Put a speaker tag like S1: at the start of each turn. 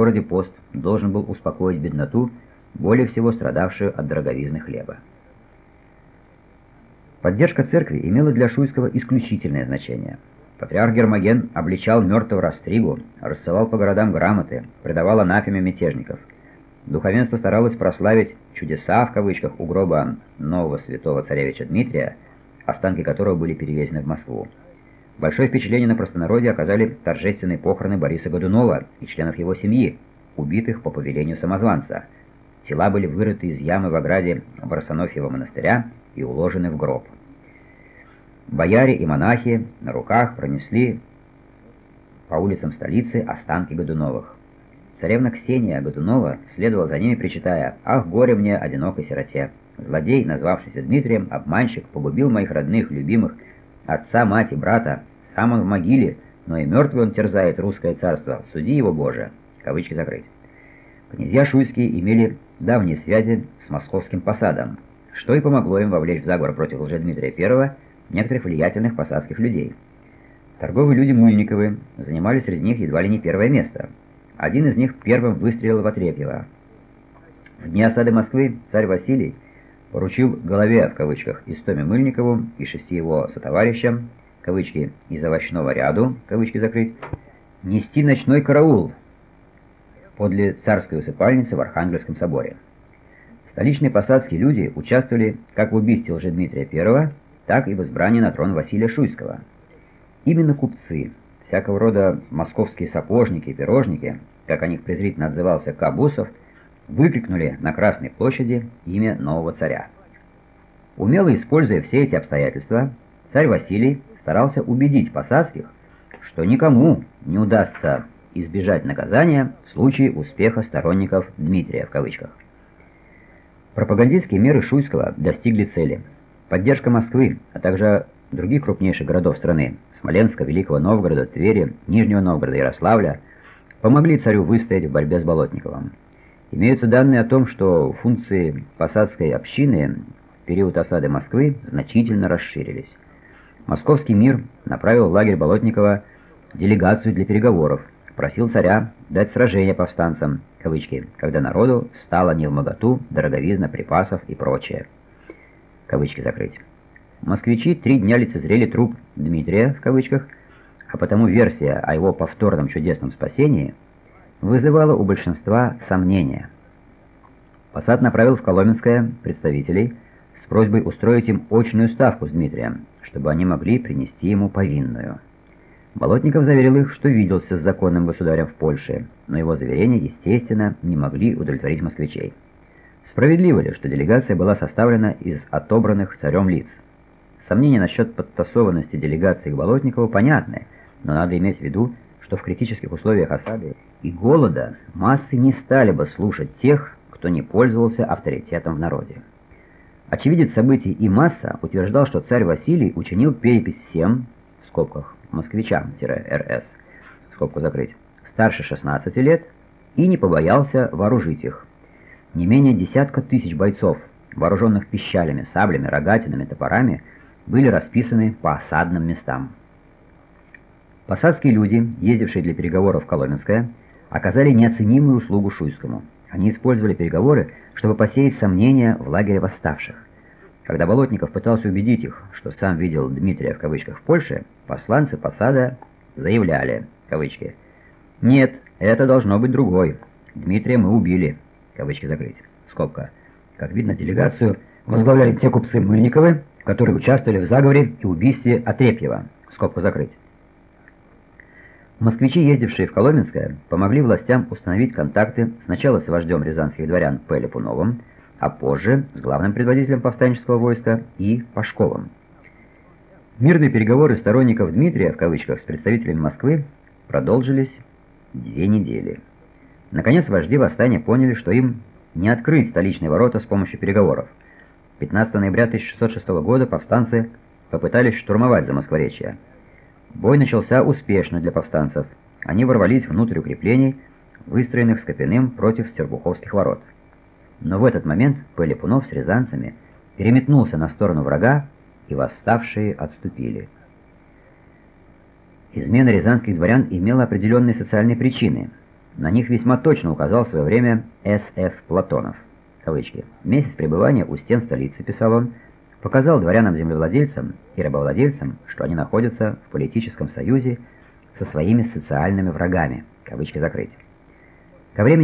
S1: городе пост должен был успокоить бедноту, более всего страдавшую от дороговизны хлеба. Поддержка церкви имела для Шуйского исключительное значение. Патриарх Гермоген обличал мертвого Растригу, рассылал по городам грамоты, предавал анафеме мятежников. Духовенство старалось прославить «чудеса» в кавычках у гроба нового святого царевича Дмитрия, останки которого были перевезены в Москву. Большое впечатление на простонародье оказали торжественные похороны Бориса Годунова и членов его семьи, убитых по повелению самозванца. Тела были вырыты из ямы в ограде Барсонофьего монастыря и уложены в гроб. Бояре и монахи на руках пронесли по улицам столицы останки Годуновых. Царевна Ксения Годунова следовала за ними, причитая «Ах, горе мне, одинокой сироте! Злодей, назвавшийся Дмитрием, обманщик, погубил моих родных, любимых, отца, мать и брата, сам он в могиле, но и мертвый он терзает русское царство. Суди его, Боже!» Кавычки закрыть. Князья Шуйские имели давние связи с московским посадом, что и помогло им вовлечь в заговор против Лжедмитрия I некоторых влиятельных посадских людей. Торговые люди Мыльниковы занимали среди них едва ли не первое место. Один из них первым выстрелил в Отрепьево. В дни осады Москвы царь Василий поручил «голове» в кавычках Истоме Мыльникову и шести его сотоварищам кавычки, из овощного ряду, кавычки закрыть, нести ночной караул подле царской усыпальницы в Архангельском соборе. Столичные посадские люди участвовали как в убийстве Лжедмитрия I, так и в избрании на трон Василия Шуйского. Именно купцы, всякого рода московские сапожники и пирожники, как о них презрительно отзывался Кабусов, выкрикнули на Красной площади имя нового царя. Умело используя все эти обстоятельства, царь Василий старался убедить посадских, что никому не удастся избежать наказания в случае успеха сторонников Дмитрия в кавычках. Пропагандистские меры Шуйского достигли цели. Поддержка Москвы, а также других крупнейших городов страны – Смоленска, Великого Новгорода, Твери, Нижнего Новгорода, Ярославля – помогли царю выстоять в борьбе с Болотниковым. Имеются данные о том, что функции посадской общины в период осады Москвы значительно расширились. Московский мир направил в лагерь Болотникова делегацию для переговоров, просил царя дать сражение повстанцам, кавычки, когда народу стало не в моготу дороговизна припасов и прочее. Кавычки закрыть. Москвичи три дня лицезрели труп Дмитрия, в кавычках, а потому версия о его повторном чудесном спасении вызывала у большинства сомнения. Посад направил в Коломенское представителей с просьбой устроить им очную ставку с Дмитрием, чтобы они могли принести ему повинную. Болотников заверил их, что виделся с законным государем в Польше, но его заверения, естественно, не могли удовлетворить москвичей. Справедливо ли, что делегация была составлена из отобранных царем лиц? Сомнения насчет подтасованности делегации к Болотникову понятны, но надо иметь в виду, что в критических условиях осады и голода массы не стали бы слушать тех, кто не пользовался авторитетом в народе. Очевидец событий и масса утверждал, что царь Василий учинил перепись всем, в скобках, москвичам-РС, скобку закрыть, старше 16 лет и не побоялся вооружить их. Не менее десятка тысяч бойцов, вооруженных пищалями, саблями, рогатинами, топорами, были расписаны по осадным местам. Посадские люди, ездившие для переговоров в Коломенское, оказали неоценимую услугу Шуйскому. Они использовали переговоры, чтобы посеять сомнения в лагере восставших. Когда Болотников пытался убедить их, что сам видел Дмитрия в кавычках в Польше, посланцы посада заявляли, кавычки, «Нет, это должно быть другой. Дмитрия мы убили», кавычки закрыть, скобка. Как видно, делегацию возглавляли те купцы Мыльниковы, которые участвовали в заговоре и убийстве Отрепьева, скобку закрыть. Москвичи, ездившие в Коломенское, помогли властям установить контакты сначала с вождем рязанских дворян П. Липуновым, а позже с главным предводителем повстанческого войска И. Пашковым. Мирные переговоры сторонников Дмитрия, в кавычках, с представителями Москвы продолжились две недели. Наконец вожди восстания поняли, что им не открыть столичные ворота с помощью переговоров. 15 ноября 1606 года повстанцы попытались штурмовать Замоскворечье. Бой начался успешно для повстанцев. Они ворвались внутрь укреплений, выстроенных Скопиным против Сербуховских ворот. Но в этот момент Пелепунов с рязанцами переметнулся на сторону врага, и восставшие отступили. Измена рязанских дворян имела определенные социальные причины. На них весьма точно указал в свое время С.Ф. Платонов. Кавычки. «Месяц пребывания у стен столицы», писал он, показал дворянам-землевладельцам и рабовладельцам, что они находятся в политическом союзе со своими социальными врагами. Кавычки закрыть. Ко времени